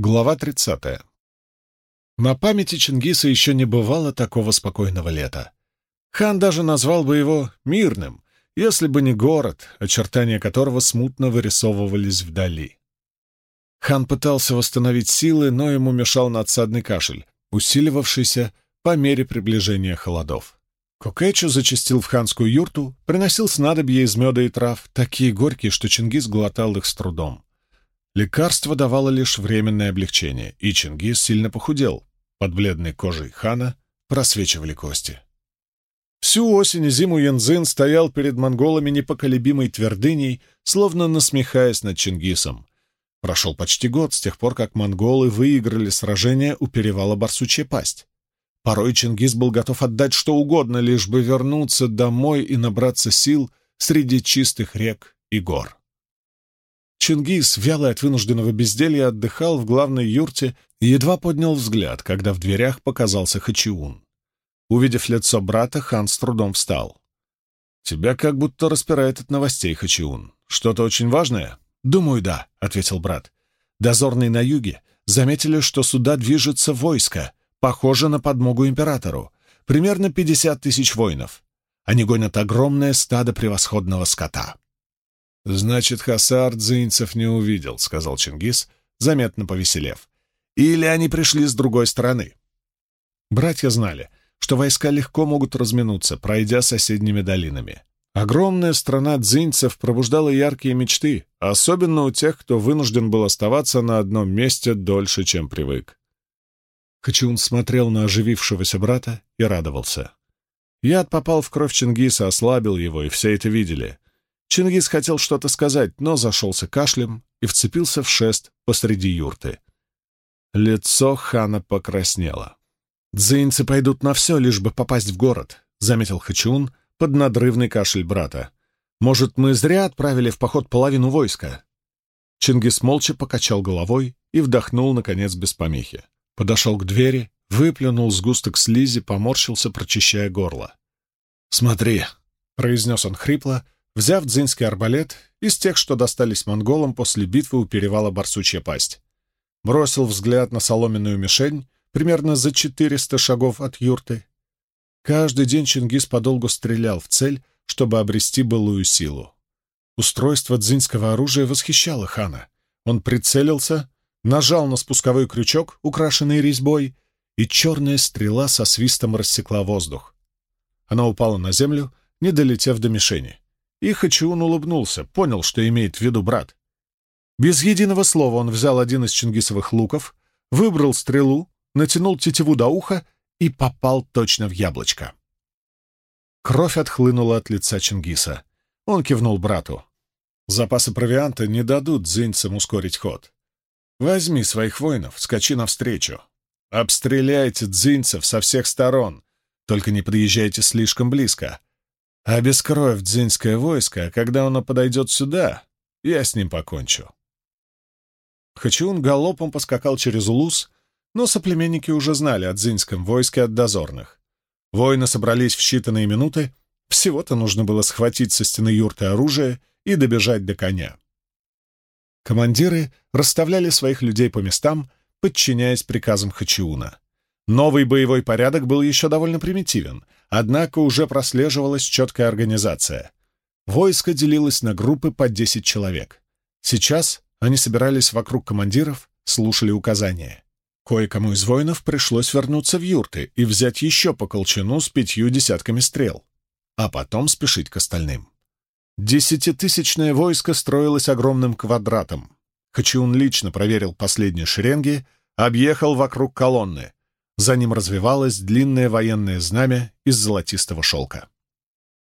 Глава 30. На памяти Чингиса еще не бывало такого спокойного лета. Хан даже назвал бы его мирным, если бы не город, очертания которого смутно вырисовывались вдали. Хан пытался восстановить силы, но ему мешал надсадный кашель, усиливавшийся по мере приближения холодов. Кокэчу зачастил в ханскую юрту, приносил снадобья из меда и трав, такие горькие, что Чингис глотал их с трудом. Лекарство давало лишь временное облегчение, и Чингис сильно похудел. Под бледной кожей хана просвечивали кости. Всю осень и зиму Янзин стоял перед монголами непоколебимой твердыней, словно насмехаясь над Чингисом. Прошел почти год с тех пор, как монголы выиграли сражение у перевала Барсучья пасть. Порой Чингис был готов отдать что угодно, лишь бы вернуться домой и набраться сил среди чистых рек и гор. Чингис, вялый от вынужденного безделья, отдыхал в главной юрте и едва поднял взгляд, когда в дверях показался Хачиун. Увидев лицо брата, хан с трудом встал. «Тебя как будто распирает от новостей, Хачиун. Что-то очень важное?» «Думаю, да», — ответил брат. «Дозорные на юге заметили, что сюда движется войско, похоже на подмогу императору. Примерно пятьдесят тысяч воинов. Они гонят огромное стадо превосходного скота». «Значит, Хасар дзинцев не увидел», — сказал Чингис, заметно повеселев. «Или они пришли с другой стороны». Братья знали, что войска легко могут разминуться, пройдя соседними долинами. Огромная страна дзинцев пробуждала яркие мечты, особенно у тех, кто вынужден был оставаться на одном месте дольше, чем привык. Хачиун смотрел на оживившегося брата и радовался. Яд попал в кровь Чингиса, ослабил его, и все это видели. Чингис хотел что-то сказать, но зашелся кашлем и вцепился в шест посреди юрты. Лицо хана покраснело. «Дзинцы пойдут на все, лишь бы попасть в город», — заметил Хачун под надрывный кашель брата. «Может, мы зря отправили в поход половину войска?» Чингис молча покачал головой и вдохнул, наконец, без помехи. Подошел к двери, выплюнул сгусток слизи, поморщился, прочищая горло. «Смотри», — произнес он хрипло, — взяв дзинский арбалет из тех, что достались монголам после битвы у перевала Барсучья пасть. Бросил взгляд на соломенную мишень, примерно за 400 шагов от юрты. Каждый день Чингис подолгу стрелял в цель, чтобы обрести былую силу. Устройство дзинского оружия восхищало хана. Он прицелился, нажал на спусковой крючок, украшенный резьбой, и черная стрела со свистом рассекла воздух. Она упала на землю, не долетев до мишени. И Хачиун улыбнулся, понял, что имеет в виду брат. Без единого слова он взял один из чингисовых луков, выбрал стрелу, натянул тетиву до уха и попал точно в яблочко. Кровь отхлынула от лица Чингиса. Он кивнул брату. «Запасы провианта не дадут дзинцам ускорить ход. Возьми своих воинов, скачи навстречу. Обстреляйте дзинцев со всех сторон, только не подъезжайте слишком близко, Обескровь дзинское войско, а когда оно подойдет сюда, я с ним покончу. Хачиун галопом поскакал через Улус, но соплеменники уже знали о дзинском войске от дозорных. Воины собрались в считанные минуты, всего-то нужно было схватить со стены юрты оружие и добежать до коня. Командиры расставляли своих людей по местам, подчиняясь приказам Хачиуна. Новый боевой порядок был еще довольно примитивен, однако уже прослеживалась четкая организация. Войско делилось на группы по 10 человек. Сейчас они собирались вокруг командиров, слушали указания. Кое-кому из воинов пришлось вернуться в юрты и взять еще по колчану с пятью десятками стрел, а потом спешить к остальным. Десятитысячное войско строилось огромным квадратом. Хачиун лично проверил последние шеренги, объехал вокруг колонны — за ним развивалось длинное военное знамя из золотистого шелка.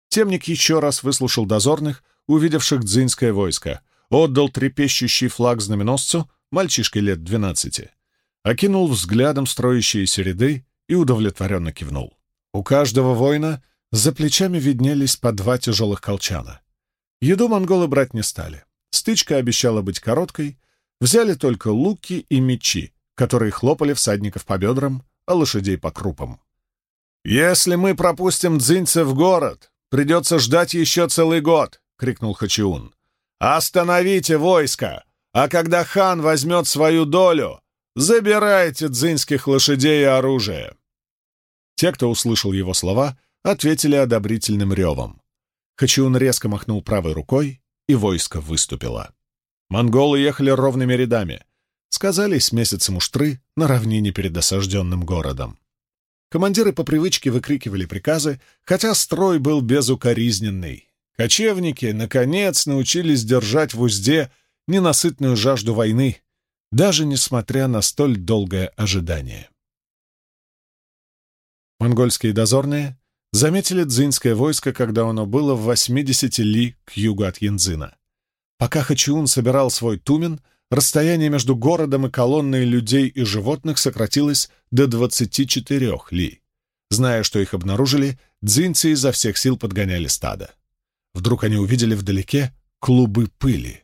Темник еще раз выслушал дозорных, увидевших дзинское войско, отдал трепещущий флаг знаменосцу, мальчишке лет двенадцати, окинул взглядом строящиеся ряды и удовлетворенно кивнул. У каждого воина за плечами виднелись по два тяжелых колчана. Еду монголы брать не стали. Стычка обещала быть короткой, взяли только луки и мечи, которые хлопали всадников по бедрам, а лошадей по крупам. «Если мы пропустим дзиньца в город, придется ждать еще целый год!» — крикнул Хачиун. «Остановите войско! А когда хан возьмет свою долю, Забирайте дзинских лошадей и оружие!» Те, кто услышал его слова, ответили одобрительным ревом. Хачиун резко махнул правой рукой, и войско выступило. Монголы ехали ровными рядами. Сказались месяцы муштры на равнине перед осажденным городом. Командиры по привычке выкрикивали приказы, хотя строй был безукоризненный. Кочевники, наконец, научились держать в узде ненасытную жажду войны, даже несмотря на столь долгое ожидание. Монгольские дозорные заметили дзинское войско, когда оно было в 80 ли к югу от Янзына. Пока Хачиун собирал свой тумен, расстояние между городом и колонной людей и животных сократилось до 24 ли. Зная, что их обнаружили, дзинцы изо всех сил подгоняли стадо. Вдруг они увидели вдалеке клубы пыли.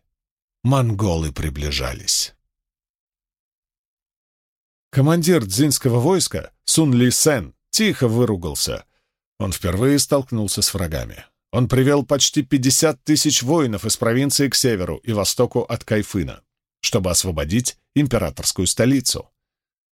Монголы приближались. Командир дзинского войска, Сун Ли Сен, тихо выругался. Он впервые столкнулся с врагами. Он привел почти 50 тысяч воинов из провинции к северу и востоку от Кайфына, чтобы освободить императорскую столицу.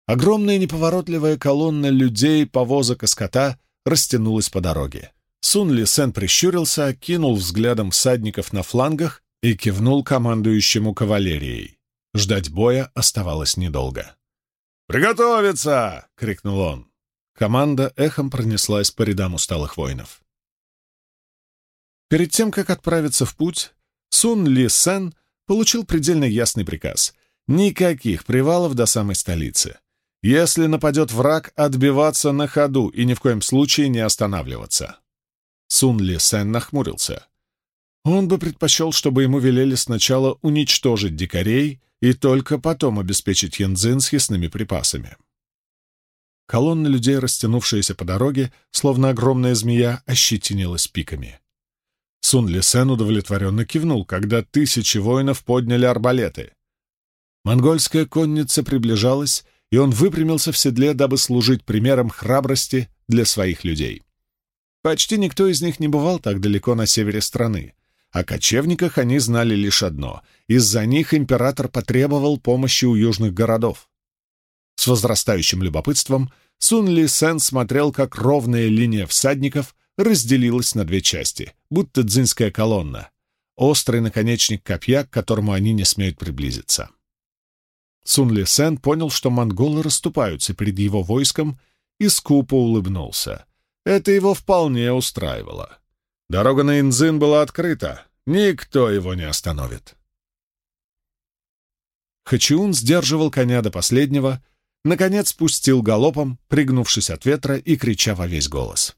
Огромная неповоротливая колонна людей, повозок и скота растянулась по дороге. Сун Ли Сен прищурился, кинул взглядом всадников на флангах и кивнул командующему кавалерией. Ждать боя оставалось недолго. «Приготовиться!» — крикнул он. Команда эхом пронеслась по рядам усталых воинов. Перед тем, как отправиться в путь, Сун Ли Сен получил предельно ясный приказ — никаких привалов до самой столицы. Если нападет враг, отбиваться на ходу и ни в коем случае не останавливаться. Сун Ли Сен нахмурился. Он бы предпочел, чтобы ему велели сначала уничтожить дикарей и только потом обеспечить Янцзин съестными припасами. Колонна людей, растянувшаяся по дороге, словно огромная змея, ощетинилась пиками. Сун Лисен удовлетворенно кивнул, когда тысячи воинов подняли арбалеты. Монгольская конница приближалась, и он выпрямился в седле, дабы служить примером храбрости для своих людей. Почти никто из них не бывал так далеко на севере страны, о кочевниках они знали лишь одно — из-за них император потребовал помощи у южных городов. С возрастающим любопытством Сун Ли Сен смотрел, как ровная линия всадников разделилась на две части, будто дзинская колонна, острый наконечник копья, к которому они не смеют приблизиться. Сун Ли Сен понял, что монголы расступаются перед его войском, и скупо улыбнулся. Это его вполне устраивало. Дорога на Инзин была открыта, никто его не остановит. Хачиун сдерживал коня до последнего, наконец спустил галопом, пригнувшись от ветра и крича во весь голос.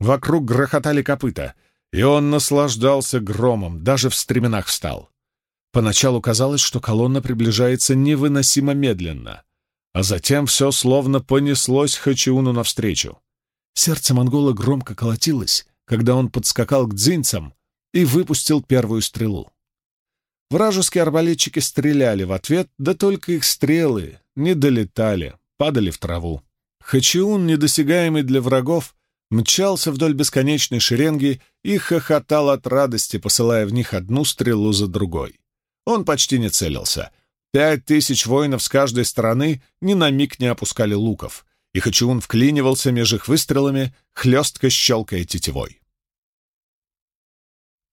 Вокруг грохотали копыта, и он наслаждался громом, даже в стременах встал. Поначалу казалось, что колонна приближается невыносимо медленно, а затем все словно понеслось Хачиуну навстречу. Сердце монгола громко колотилось, когда он подскакал к дзинцам и выпустил первую стрелу. Вражеские арбалетчики стреляли в ответ, да только их стрелы не долетали, падали в траву. Хачиун, недосягаемый для врагов, мчался вдоль бесконечной шеренги и хохотал от радости, посылая в них одну стрелу за другой. Он почти не целился. Пять тысяч воинов с каждой стороны ни на миг не опускали луков, и Хачиун вклинивался меж их выстрелами, хлестко щелкая тетивой.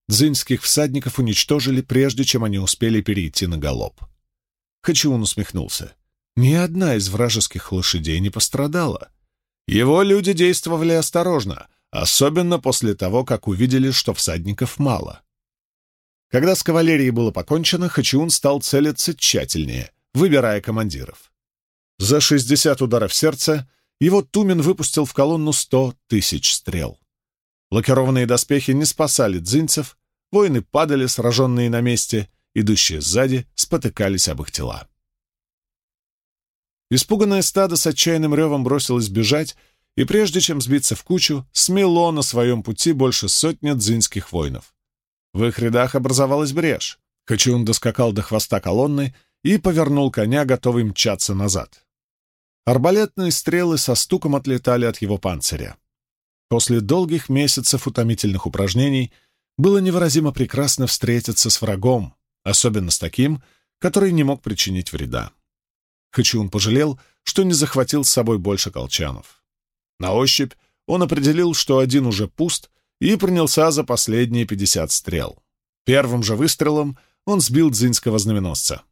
Дзинских всадников уничтожили, прежде чем они успели перейти на галоп. Хачиун усмехнулся. Ни одна из вражеских лошадей не пострадала. Его люди действовали осторожно, особенно после того, как увидели, что всадников мало. Когда с кавалерией было покончено, Хачиун стал целиться тщательнее, выбирая командиров. За 60 ударов сердца его Тумен выпустил в колонну 100 тысяч стрел. Лакированные доспехи не спасали дзинцев, воины падали, сраженные на месте, идущие сзади спотыкались об их тела. Испуганное стадо с отчаянным ревом бросилось бежать, и прежде чем сбиться в кучу, смело на своем пути больше сотни дзинских воинов. В их рядах образовалась брешь. Хачун доскакал до хвоста колонны и повернул коня, готовый мчаться назад. Арбалетные стрелы со стуком отлетали от его панциря. После долгих месяцев утомительных упражнений было невыразимо прекрасно встретиться с врагом, особенно с таким, который не мог причинить вреда. Хачиун пожалел, что не захватил с собой больше колчанов. На ощупь он определил, что один уже пуст, и принялся за последние пятьдесят стрел. Первым же выстрелом он сбил дзинского знаменосца.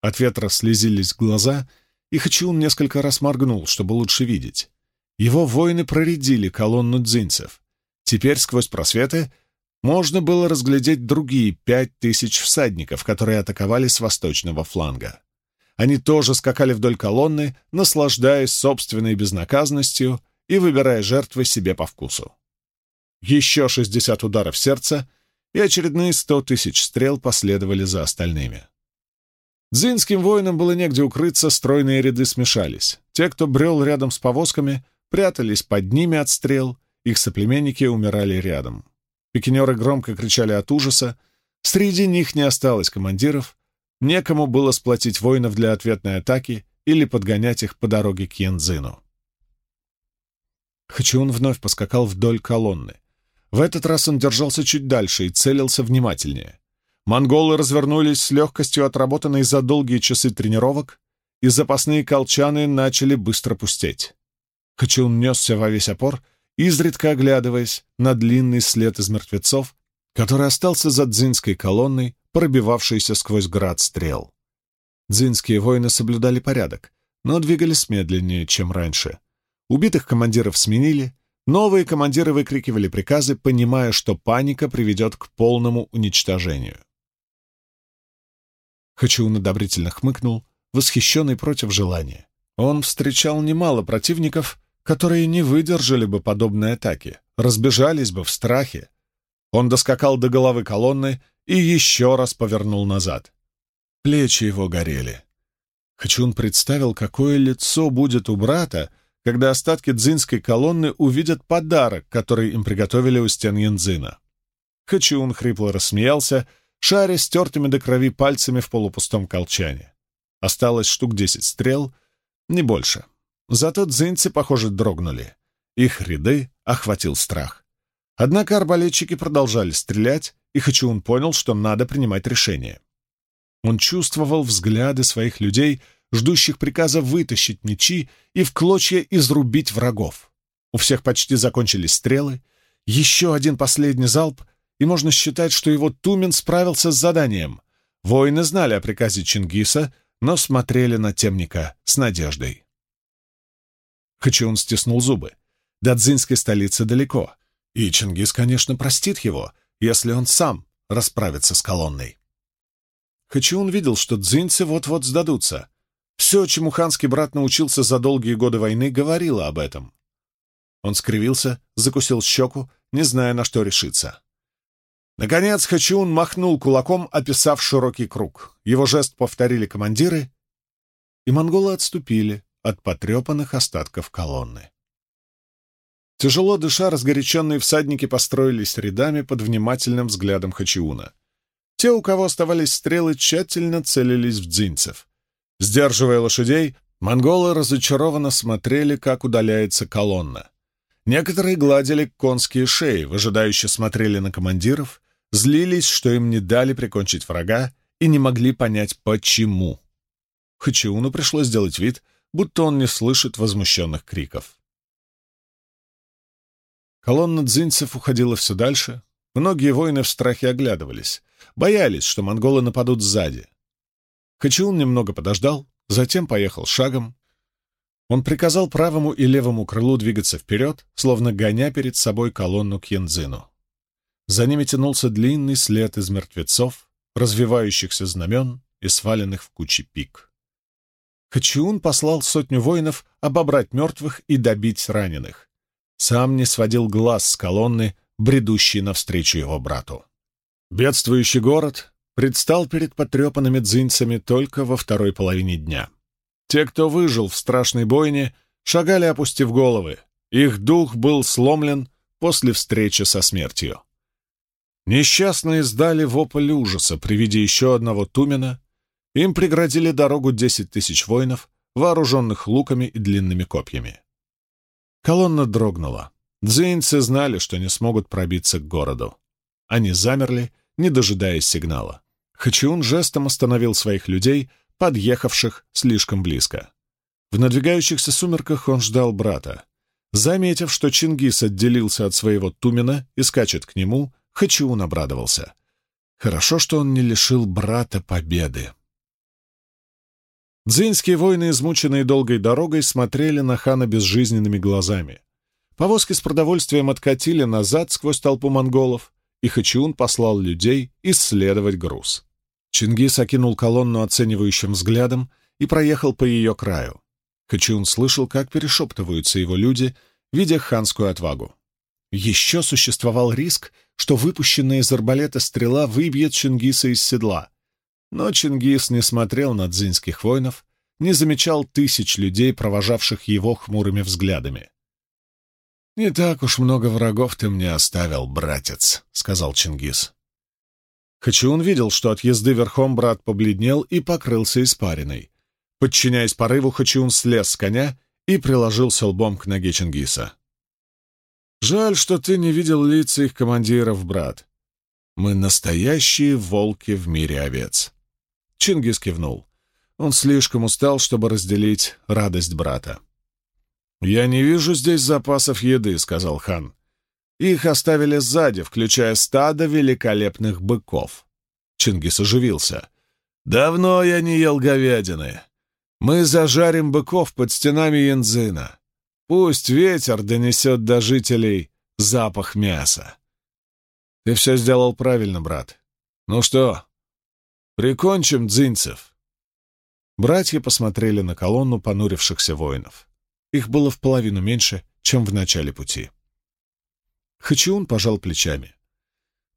От ветра слезились глаза, и Хачиун несколько раз моргнул, чтобы лучше видеть. Его воины проредили колонну дзинцев. Теперь сквозь просветы можно было разглядеть другие пять тысяч всадников, которые атаковали с восточного фланга. Они тоже скакали вдоль колонны, наслаждаясь собственной безнаказанностью и выбирая жертвы себе по вкусу. Еще шестьдесят ударов сердца, и очередные сто тысяч стрел последовали за остальными. Дзинским воинам было негде укрыться, стройные ряды смешались. Те, кто брел рядом с повозками, прятались под ними от стрел, их соплеменники умирали рядом. Пикинеры громко кричали от ужаса, среди них не осталось командиров, некому было сплотить воинов для ответной атаки или подгонять их по дороге к Янзину. Хачиун вновь поскакал вдоль колонны. В этот раз он держался чуть дальше и целился внимательнее. Монголы развернулись с легкостью, отработанной за долгие часы тренировок, и запасные колчаны начали быстро пустеть. Хачиун несся во весь опор, изредка оглядываясь на длинный след из мертвецов, который остался за дзинской колонной, пробивавшейся сквозь град стрел. Дзинские воины соблюдали порядок, но двигались медленнее, чем раньше. Убитых командиров сменили, новые командиры выкрикивали приказы, понимая, что паника приведет к полному уничтожению. Хачиун одобрительно хмыкнул, восхищенный против желания. Он встречал немало противников, которые не выдержали бы подобной атаки, разбежались бы в страхе. Он доскакал до головы колонны и еще раз повернул назад. Плечи его горели. Хачун представил, какое лицо будет у брата, когда остатки дзинской колонны увидят подарок, который им приготовили у стен Янзина. Хачун хрипло рассмеялся, шаря стертыми до крови пальцами в полупустом колчане. Осталось штук десять стрел, не больше. Зато дзинцы, похоже, дрогнули. Их ряды охватил страх. Однако арбалетчики продолжали стрелять, и Хачиун понял, что надо принимать решение. Он чувствовал взгляды своих людей, ждущих приказа вытащить мечи и в клочья изрубить врагов. У всех почти закончились стрелы. Еще один последний залп — и можно считать, что его Тумен справился с заданием. Воины знали о приказе Чингиса, но смотрели на темника с надеждой. Хачиун стиснул зубы. До дзинской столицы далеко, и Чингис, конечно, простит его, если он сам расправится с колонной. Хачиун видел, что дзинцы вот-вот сдадутся. Все, чему ханский брат научился за долгие годы войны, говорило об этом. Он скривился, закусил щеку, не зная, на что решиться. Наконец Хачиун махнул кулаком, описав широкий круг. Его жест повторили командиры, и монголы отступили от потрепанных остатков колонны. Тяжело дыша, разгоряченные всадники построились рядами под внимательным взглядом Хачиуна. Те, у кого оставались стрелы, тщательно целились в дзинцев. Сдерживая лошадей, монголы разочарованно смотрели, как удаляется колонна. Некоторые гладили конские шеи, выжидающе смотрели на командиров злились, что им не дали прикончить врага, и не могли понять, почему. Хачиуну пришлось сделать вид, будто он не слышит возмущенных криков. Колонна дзинцев уходила все дальше. Многие воины в страхе оглядывались, боялись, что монголы нападут сзади. Хачиун немного подождал, затем поехал шагом. Он приказал правому и левому крылу двигаться вперед, словно гоня перед собой колонну к Янзину. За ними тянулся длинный след из мертвецов, развивающихся знамен и сваленных в кучи пик. Хачиун послал сотню воинов обобрать мертвых и добить раненых. Сам не сводил глаз с колонны, бредущей навстречу его брату. Бедствующий город предстал перед потрепанными дзинцами только во второй половине дня. Те, кто выжил в страшной бойне, шагали, опустив головы. Их дух был сломлен после встречи со смертью. Несчастные сдали вопль ужаса при виде еще одного Тумена. Им преградили дорогу десять тысяч воинов, вооруженных луками и длинными копьями. Колонна дрогнула. Дзинцы знали, что не смогут пробиться к городу. Они замерли, не дожидаясь сигнала. Хачиун жестом остановил своих людей, подъехавших слишком близко. В надвигающихся сумерках он ждал брата. Заметив, что Чингис отделился от своего Тумена и скачет к нему, Хачиун обрадовался. Хорошо, что он не лишил брата победы. Дзинские воины, измученные долгой дорогой, смотрели на хана безжизненными глазами. Повозки с продовольствием откатили назад сквозь толпу монголов, и Хачиун послал людей исследовать груз. Чингис окинул колонну оценивающим взглядом и проехал по ее краю. Хачиун слышал, как перешептываются его люди, видя ханскую отвагу. Еще существовал риск, что выпущенная из арбалета стрела выбьет Чингиса из седла. Но Чингис не смотрел на дзинских воинов, не замечал тысяч людей, провожавших его хмурыми взглядами. «Не так уж много врагов ты мне оставил, братец», — сказал Чингис. Хачиун видел, что от езды верхом брат побледнел и покрылся испариной. Подчиняясь порыву, Хачиун слез с коня и приложился лбом к ноге Чингиса. «Жаль, что ты не видел лица их командиров, брат. Мы настоящие волки в мире овец». Чингис кивнул. Он слишком устал, чтобы разделить радость брата. «Я не вижу здесь запасов еды», — сказал хан. «Их оставили сзади, включая стадо великолепных быков». Чингис оживился. «Давно я не ел говядины. Мы зажарим быков под стенами Янзына. Пусть ветер донесет до жителей запах мяса». «Ты все сделал правильно, брат. Ну что, прикончим дзинцев?» Братья посмотрели на колонну понурившихся воинов. Их было в половину меньше, чем в начале пути. Хачиун пожал плечами.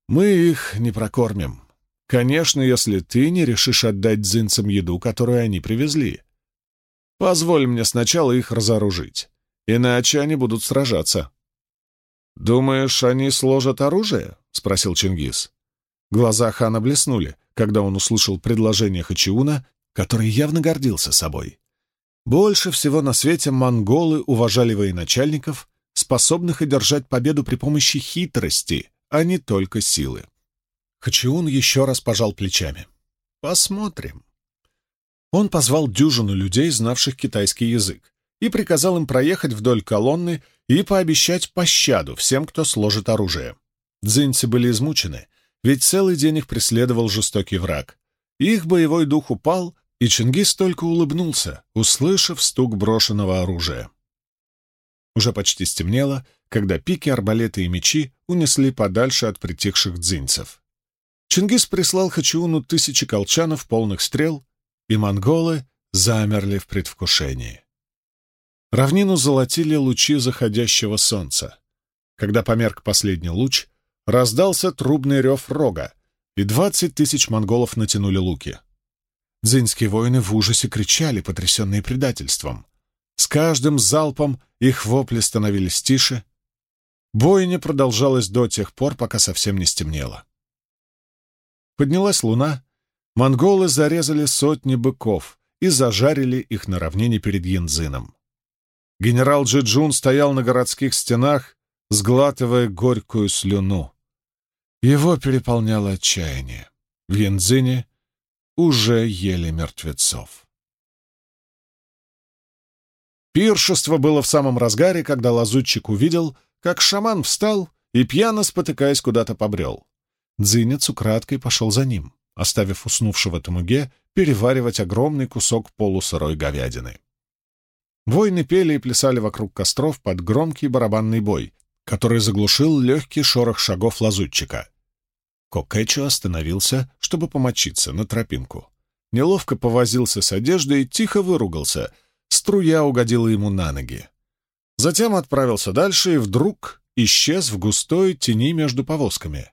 «Мы их не прокормим. Конечно, если ты не решишь отдать дзинцам еду, которую они привезли. Позволь мне сначала их разоружить, иначе они будут сражаться». «Думаешь, они сложат оружие?» — спросил Чингис. Глаза хана блеснули, когда он услышал предложение Хачиуна, который явно гордился собой. Больше всего на свете монголы уважали военачальников, способных одержать победу при помощи хитрости, а не только силы. Хачиун еще раз пожал плечами. «Посмотрим». Он позвал дюжину людей, знавших китайский язык, и приказал им проехать вдоль колонны и пообещать пощаду всем, кто сложит оружие. Дзинцы были измучены, ведь целый день их преследовал жестокий враг. Их боевой дух упал, и Чингис только улыбнулся, услышав стук брошенного оружия. Уже почти стемнело, когда пики, арбалеты и мечи унесли подальше от притихших дзинцев. Чингис прислал Хачиуну тысячи колчанов, полных стрел, и монголы замерли в предвкушении. Равнину золотили лучи заходящего солнца. Когда померк последний луч, раздался трубный рев рога, и двадцать тысяч монголов натянули луки. Дзинские воины в ужасе кричали, потрясенные предательством. С каждым залпом их вопли становились тише. Бойня продолжалась до тех пор, пока совсем не стемнело. Поднялась луна, монголы зарезали сотни быков и зажарили их на равнине перед Янзином. Генерал Джиджун стоял на городских стенах, сглатывая горькую слюну. Его переполняло отчаяние. В Янзине уже ели мертвецов. Пиршество было в самом разгаре, когда лазутчик увидел, как шаман встал и, пьяно спотыкаясь, куда-то побрел. Дзинец украдкой пошел за ним, оставив уснувшего Тамуге переваривать огромный кусок полусырой говядины. Воины пели и плясали вокруг костров под громкий барабанный бой, который заглушил легкий шорох шагов лазутчика. Кокэчо остановился, чтобы помочиться на тропинку. Неловко повозился с одеждой и тихо выругался. Струя угодила ему на ноги. Затем отправился дальше и вдруг исчез в густой тени между повозками.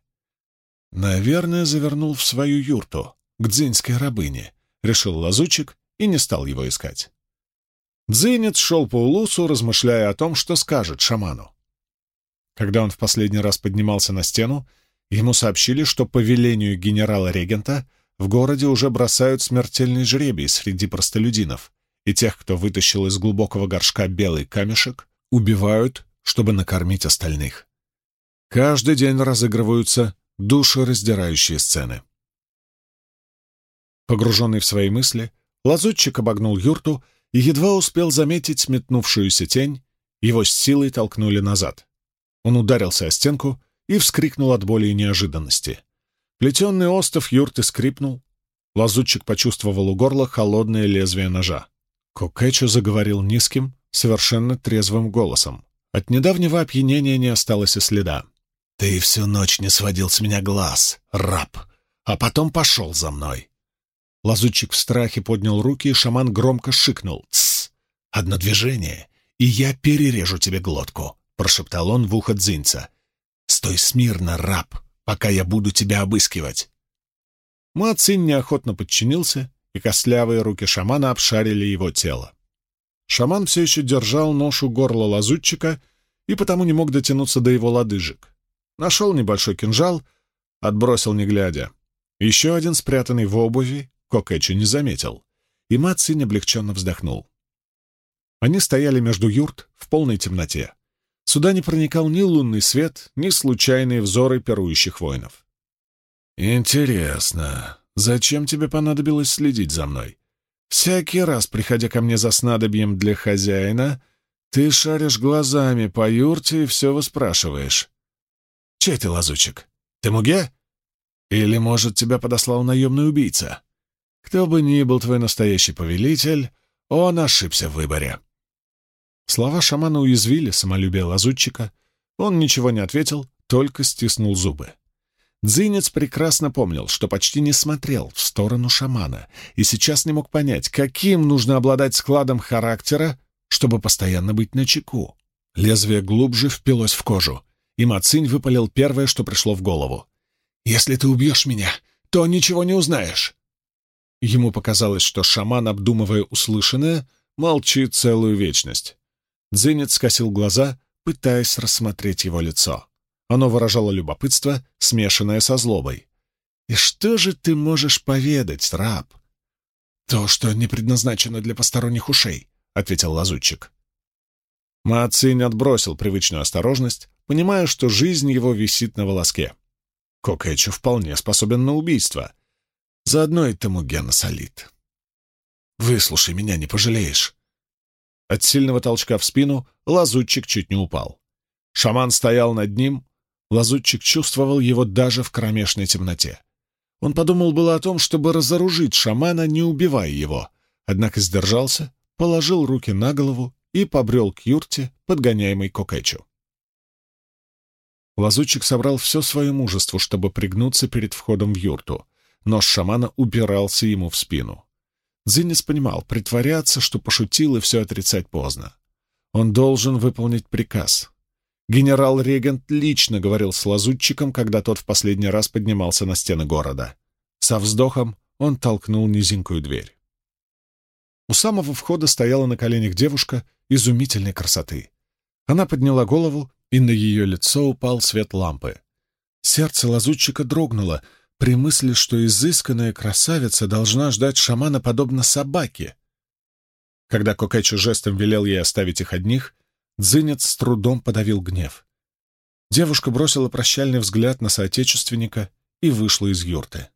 Наверное, завернул в свою юрту, к дзиньской рабыне, решил лазучик и не стал его искать. Дзинец шел по улусу, размышляя о том, что скажет шаману. Когда он в последний раз поднимался на стену, Ему сообщили, что по велению генерала-регента в городе уже бросают смертельный жребий среди простолюдинов, и тех, кто вытащил из глубокого горшка белый камешек, убивают, чтобы накормить остальных. Каждый день разыгрываются душераздирающие сцены. Погруженный в свои мысли, Лазутчик обогнул юрту и едва успел заметить метнувшуюся тень, его с силой толкнули назад. Он ударился о стенку и вскрикнул от боли и неожиданности. Плетенный остов юрты скрипнул. Лазутчик почувствовал у горла холодное лезвие ножа. Кокэчо заговорил низким, совершенно трезвым голосом. От недавнего опьянения не осталось и следа. «Ты всю ночь не сводил с меня глаз, раб, а потом пошел за мной». Лазутчик в страхе поднял руки, и шаман громко шикнул. «Тссс! Одно движение, и я перережу тебе глотку», — прошептал он в ухо Дзинца. «Стой смирно, раб, пока я буду тебя обыскивать». Мацин неохотно подчинился, и костлявые руки шамана обшарили его тело. Шаман все еще держал нож у горла лазутчика и потому не мог дотянуться до его лодыжек. Нашел небольшой кинжал, отбросил не глядя. Еще один, спрятанный в обуви, Кокэчи не заметил, и Мацин облегченно вздохнул. Они стояли между юрт в полной темноте. Сюда не проникал ни лунный свет, ни случайные взоры пирующих воинов. «Интересно, зачем тебе понадобилось следить за мной? Всякий раз, приходя ко мне за снадобьем для хозяина, ты шаришь глазами по юрте и все выспрашиваешь. Чей ты лазучик? Ты Муге? Или, может, тебя подослал наемный убийца? Кто бы ни был твой настоящий повелитель, он ошибся в выборе. Слова шамана уязвили самолюбие лазутчика. Он ничего не ответил, только стиснул зубы. Дзинец прекрасно помнил, что почти не смотрел в сторону шамана, и сейчас не мог понять, каким нужно обладать складом характера, чтобы постоянно быть начеку. Лезвие глубже впилось в кожу, и Мацинь выпалил первое, что пришло в голову. «Если ты убьешь меня, то ничего не узнаешь!» Ему показалось, что шаман, обдумывая услышанное, молчит целую вечность. Дзинец скосил глаза, пытаясь рассмотреть его лицо. Оно выражало любопытство, смешанное со злобой. «И что же ты можешь поведать, раб?» «То, что не предназначено для посторонних ушей», — ответил лазутчик. Маацинь отбросил привычную осторожность, понимая, что жизнь его висит на волоске. Кокэчу вполне способен на убийство. Заодно и тому Гена солит. «Выслушай меня, не пожалеешь». От сильного толчка в спину лазутчик чуть не упал. Шаман стоял над ним, лазутчик чувствовал его даже в кромешной темноте. Он подумал было о том, чтобы разоружить шамана, не убивая его, однако сдержался, положил руки на голову и побрел к юрте, подгоняемой Кокэчу. Лазутчик собрал все свое мужество, чтобы пригнуться перед входом в юрту. Нож шамана убирался ему в спину. Зинис понимал, притворяться, что пошутил, и все отрицать поздно. Он должен выполнить приказ. Генерал-регент лично говорил с лазутчиком, когда тот в последний раз поднимался на стены города. Со вздохом он толкнул низенькую дверь. У самого входа стояла на коленях девушка изумительной красоты. Она подняла голову, и на ее лицо упал свет лампы. Сердце лазутчика дрогнуло, при мысли, что изысканная красавица должна ждать шамана подобно собаке. Когда Кокэчу жестом велел ей оставить их одних, Дзинец с трудом подавил гнев. Девушка бросила прощальный взгляд на соотечественника и вышла из юрты.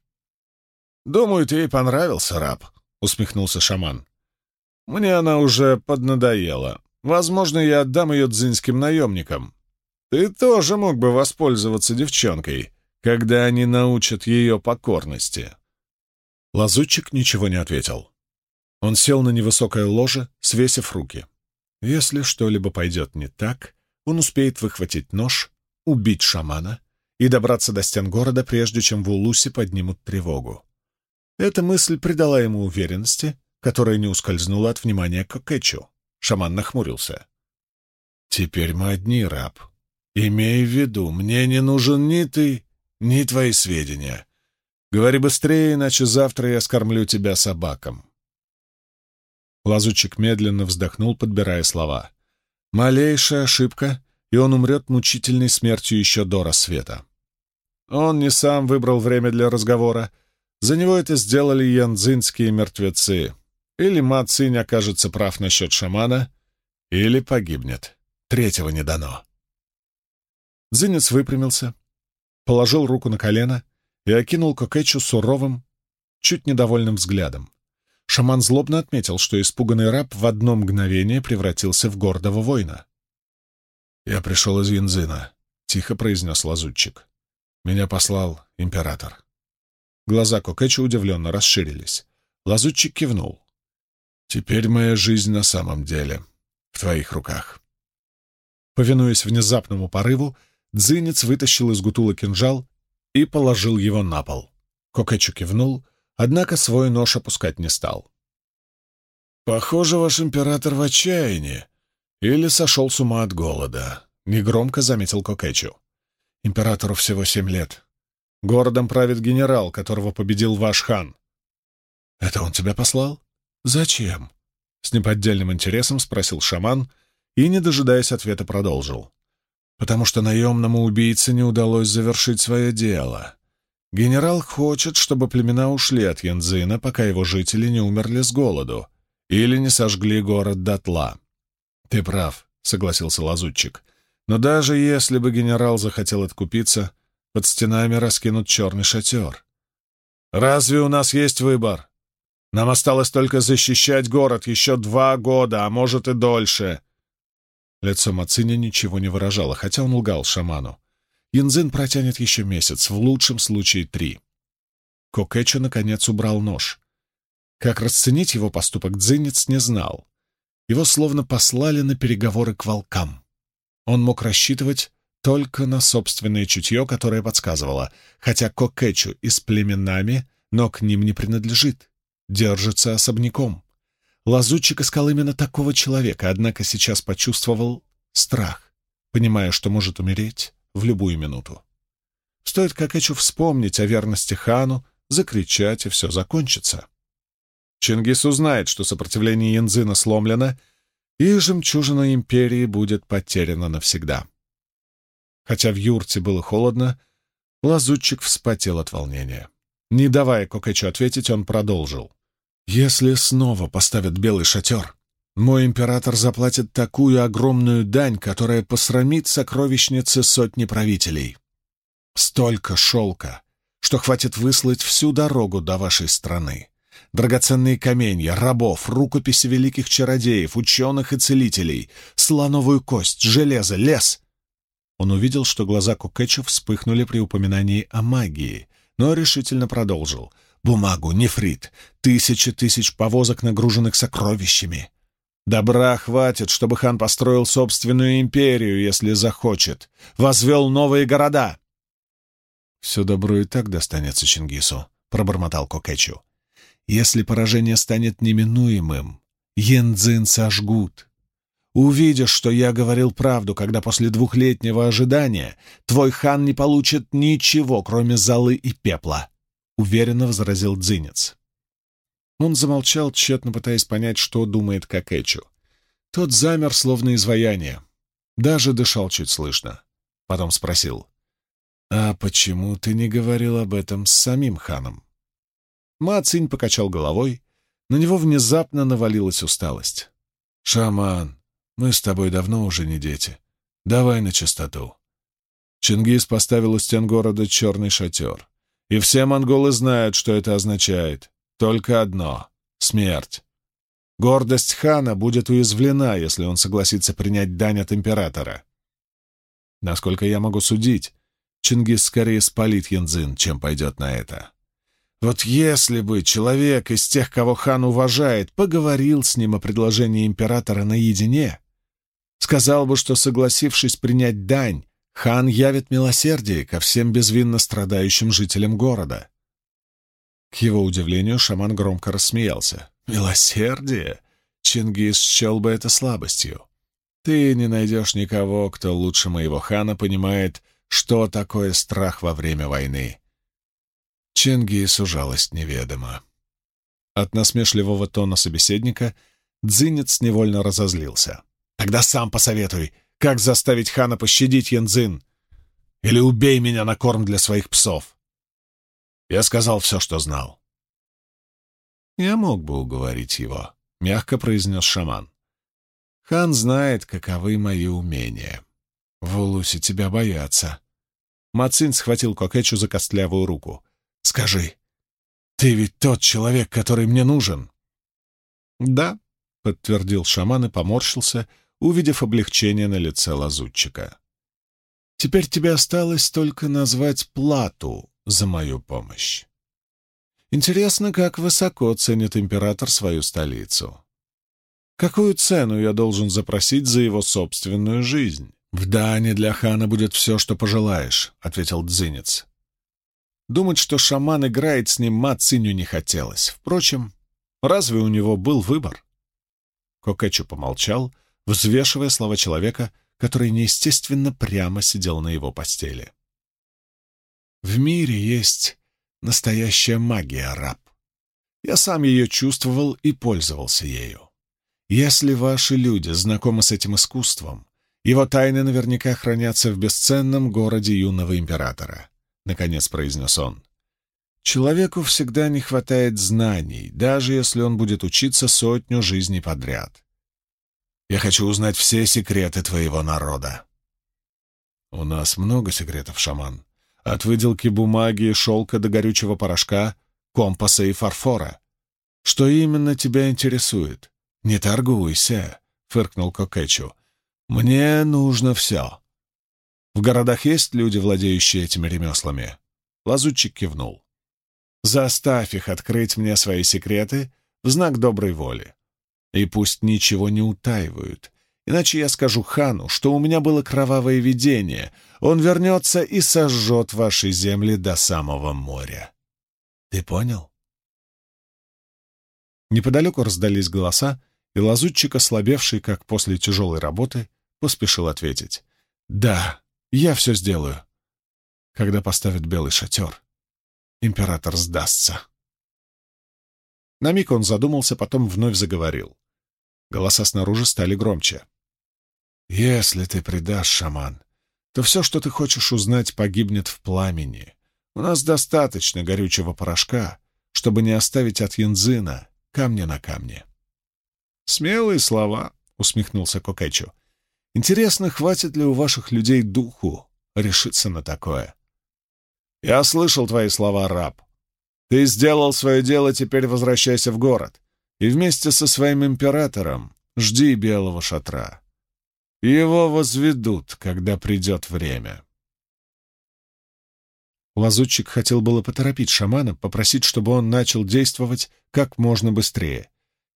«Думаю, ты ей понравился, раб», — усмехнулся шаман. «Мне она уже поднадоела. Возможно, я отдам ее дзинским наемникам. Ты тоже мог бы воспользоваться девчонкой когда они научат ее покорности?» Лазутчик ничего не ответил. Он сел на невысокое ложе, свесив руки. Если что-либо пойдет не так, он успеет выхватить нож, убить шамана и добраться до стен города, прежде чем в Улусе поднимут тревогу. Эта мысль придала ему уверенности, которая не ускользнула от внимания Кокетчу. Шаман нахмурился. «Теперь мы одни, раб. Имей в виду, мне не нужен ни ты, ни твои сведения. Говори быстрее, иначе завтра я скормлю тебя собакам. Лазучик медленно вздохнул, подбирая слова. Малейшая ошибка, и он умрет мучительной смертью еще до рассвета. Он не сам выбрал время для разговора. За него это сделали янцзинские мертвецы. Или Ма Цинь окажется прав насчет шамана, или погибнет. Третьего не дано. Зинец выпрямился, положил руку на колено и окинул Кокетчу суровым, чуть недовольным взглядом. Шаман злобно отметил, что испуганный раб в одно мгновение превратился в гордого воина. «Я пришел из Янзына», — тихо произнес лазутчик. «Меня послал император». Глаза Кокэча удивленно расширились. Лазутчик кивнул. «Теперь моя жизнь на самом деле в твоих руках». Повинуясь внезапному порыву, Дзинец вытащил из гутула кинжал и положил его на пол. Кокэчу кивнул, однако свой нож опускать не стал. «Похоже, ваш император в отчаянии или сошел с ума от голода», — негромко заметил Кокэчу. «Императору всего семь лет. Городом правит генерал, которого победил ваш хан». «Это он тебя послал? Зачем?» — с неподдельным интересом спросил шаман и, не дожидаясь ответа, продолжил. «Потому что наемному убийце не удалось завершить свое дело. Генерал хочет, чтобы племена ушли от Янзына, пока его жители не умерли с голоду или не сожгли город дотла. «Ты прав», — согласился лазутчик. «Но даже если бы генерал захотел откупиться, под стенами раскинут черный шатер. Разве у нас есть выбор? Нам осталось только защищать город еще два года, а может и дольше». Лицо Мациня ничего не выражало, хотя он лгал шаману. Янзин протянет еще месяц, в лучшем случае три. Кокэчо, наконец, убрал нож. Как расценить его поступок, Дзинец не знал. Его словно послали на переговоры к волкам. Он мог рассчитывать только на собственное чутье, которое подсказывало, хотя Кокэчу и с племенами, но к ним не принадлежит, держится особняком. Лазутчик искал именно такого человека, однако сейчас почувствовал страх, понимая, что может умереть в любую минуту. Стоит Кокэчу вспомнить о верности хану, закричать, и все закончится. Чингис узнает, что сопротивление Янзына сломлено, и жемчужина империи будет потеряна навсегда. Хотя в юрте было холодно, лазутчик вспотел от волнения. Не давая Кокэчу ответить, он продолжил. «Если снова поставят белый шатер, мой император заплатит такую огромную дань, которая посрамит сокровищницы сотни правителей. Столько шелка, что хватит выслать всю дорогу до вашей страны. Драгоценные каменья, рабов, рукописи великих чародеев, ученых и целителей, слоновую кость, железо, лес. Он увидел, что глаза Кукетча вспыхнули при упоминании о магии, но решительно продолжил. Бумагу, нефрит, тысячи тысяч повозок, нагруженных сокровищами. Добра хватит, чтобы хан построил собственную империю, если захочет, возвел новые города. «Все добро и так достанется Чингису», — пробормотал Кокетчу. «Если поражение станет неминуемым, Янцзин сожгут. Увидишь, что я говорил правду, когда после двухлетнего ожидания твой хан не получит ничего, кроме золы и пепла», — уверенно возразил Дзинец. Он замолчал, тщетно пытаясь понять, что думает Кокетчу. Тот замер, словно изваяние. Даже дышал чуть слышно. Потом спросил. «А почему ты не говорил об этом с самим ханом?» Ма Цинь покачал головой. На него внезапно навалилась усталость. «Шаман, мы с тобой давно уже не дети. Давай на чистоту». Чингис поставил у стен города черный шатер. И все монголы знают, что это означает. Только одно — смерть. Гордость хана будет уязвлена, если он согласится принять дань от императора. Насколько я могу судить, Чингис скорее спалит Янзин, чем пойдет на это. Вот если бы человек из тех, кого хан уважает, поговорил с ним о предложении императора наедине, сказал бы, что, согласившись принять дань, хан явит милосердие ко всем безвинно страдающим жителям города. К его удивлению, шаман громко рассмеялся. «Милосердие? Чингис счел бы это слабостью. Ты не найдешь никого, кто лучше моего хана понимает, что такое страх во время войны. Чингису жалость неведома». От насмешливого тона собеседника Дзинец невольно разозлился. «Тогда сам посоветуй, как заставить хана пощадить Янзин? Или убей меня на корм для своих псов!» Я сказал все, что знал. «Я мог бы уговорить его», — мягко произнес шаман. «Хан знает, каковы мои умения. В Улусе тебя боятся». Мацин схватил Кокетчу за костлявую руку. «Скажи, ты ведь тот человек, который мне нужен?» «Да», — подтвердил шаман и поморщился, увидев облегчение на лице лазутчика. «Теперь тебе осталось только назвать плату за мою помощь. Интересно, как высоко ценит император свою столицу. Какую цену я должен запросить за его собственную жизнь?» «В Дане для хана будет все, что пожелаешь», — ответил Дзинец. Думать, что шаман играет с ним, Ма Циню не хотелось. Впрочем, разве у него был выбор? Кокетчу помолчал, взвешивая слова человека, который неестественно прямо сидел на его постели. «В мире есть настоящая магия, раб. Я сам ее чувствовал и пользовался ею. Если ваши люди знакомы с этим искусством, его тайны наверняка хранятся в бесценном городе юного императора», — наконец произнес он. «Человеку всегда не хватает знаний, даже если он будет учиться сотню жизней подряд. Я хочу узнать все секреты твоего народа». «У нас много секретов, шаман. От выделки бумаги, шелка до горючего порошка, компаса и фарфора. Что именно тебя интересует? Не торгуйся», — фыркнул Кокетчу. «Мне нужно все». «В городах есть люди, владеющие этими ремеслами?» Лазутчик кивнул. «Заставь их открыть мне свои секреты в знак доброй воли. И пусть ничего не утаивают, иначе я скажу хану, что у меня было кровавое видение. Он вернется и сожжет ваши земли до самого моря. Ты понял?» Неподалеку раздались голоса, и лазутчик, ослабевший, как после тяжелой работы, поспешил ответить. «Да, я все сделаю. Когда поставят белый шатер, император сдастся». На миг он задумался, потом вновь заговорил. Голоса снаружи стали громче. «Если ты предашь, шаман, то все, что ты хочешь узнать, погибнет в пламени. У нас достаточно горючего порошка, чтобы не оставить от Янзына камня на камне». «Смелые слова», — усмехнулся Кокэчу. Интересно, хватит ли у ваших людей духу решиться на такое? Я слышал твои слова, раб. Ты сделал свое дело, теперь возвращайся в город. И вместе со своим императором жди белого шатра. Его возведут, когда придет время. Лазутчик хотел было поторопить шамана, попросить, чтобы он начал действовать как можно быстрее.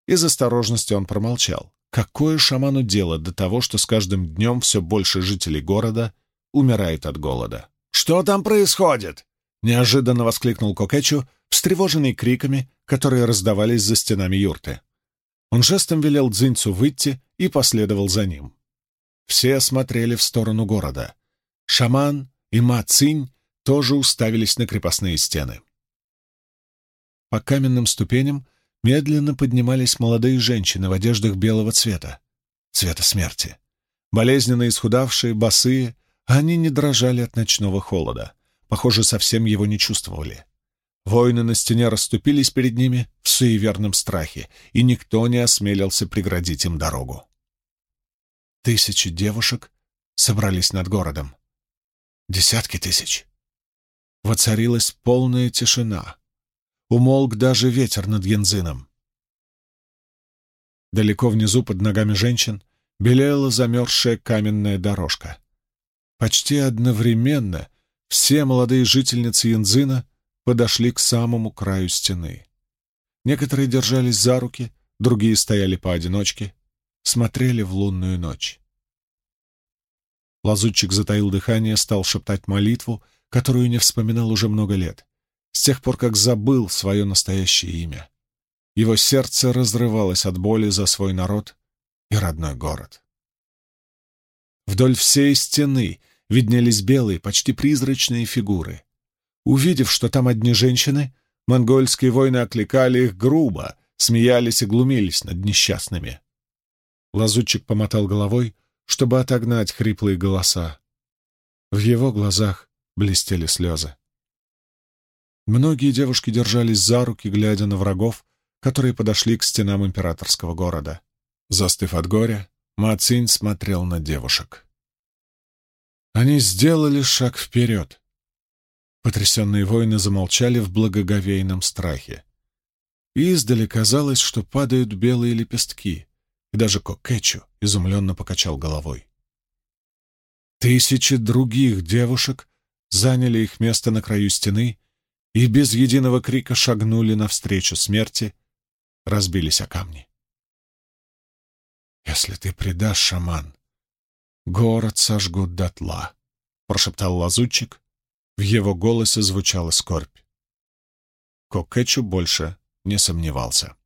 Из осторожности он промолчал. Какое шаману дело до того, что с каждым днем все больше жителей города умирает от голода? «Что там происходит?» — неожиданно воскликнул Кокетчу, встревоженный криками, которые раздавались за стенами юрты. Он жестом велел Дзинцу выйти и последовал за ним. Все смотрели в сторону города. Шаман и Ма Цинь тоже уставились на крепостные стены. По каменным ступеням медленно поднимались молодые женщины в одеждах белого цвета, цвета смерти. Болезненно исхудавшие, босые, они не дрожали от ночного холода. Похоже, совсем его не чувствовали. Воины на стене расступились перед ними в суеверном страхе, и никто не осмелился преградить им дорогу. Тысячи девушек собрались над городом. Десятки тысяч. Воцарилась полная тишина. Умолк даже ветер над Янзином. Далеко внизу под ногами женщин белела замерзшая каменная дорожка. Почти одновременно все молодые жительницы Янзина подошли к самому краю стены. Некоторые держались за руки, другие стояли поодиночке, смотрели в лунную ночь. Лазутчик затаил дыхание, стал шептать молитву, которую не вспоминал уже много лет с тех пор, как забыл свое настоящее имя. Его сердце разрывалось от боли за свой народ и родной город. Вдоль всей стены виднелись белые, почти призрачные фигуры. Увидев, что там одни женщины, монгольские воины окликали их грубо, смеялись и глумились над несчастными. Лазутчик помотал головой, чтобы отогнать хриплые голоса. В его глазах блестели слезы. Многие девушки держались за руки, глядя на врагов, которые подошли к стенам императорского города. Застыв от горя, Мацинь смотрел на девушек. Они сделали шаг вперед. Потрясенные воины замолчали в благоговейном страхе. Издали казалось, что падают белые лепестки, и даже Кокетчу изумленно покачал головой. Тысячи других девушек заняли их место на краю стены и без единого крика шагнули навстречу смерти, разбились о камни. «Если ты предашь, шаман, город сожгут дотла», — прошептал лазутчик. В его голосе звучала скорбь. Кокетчу больше не сомневался.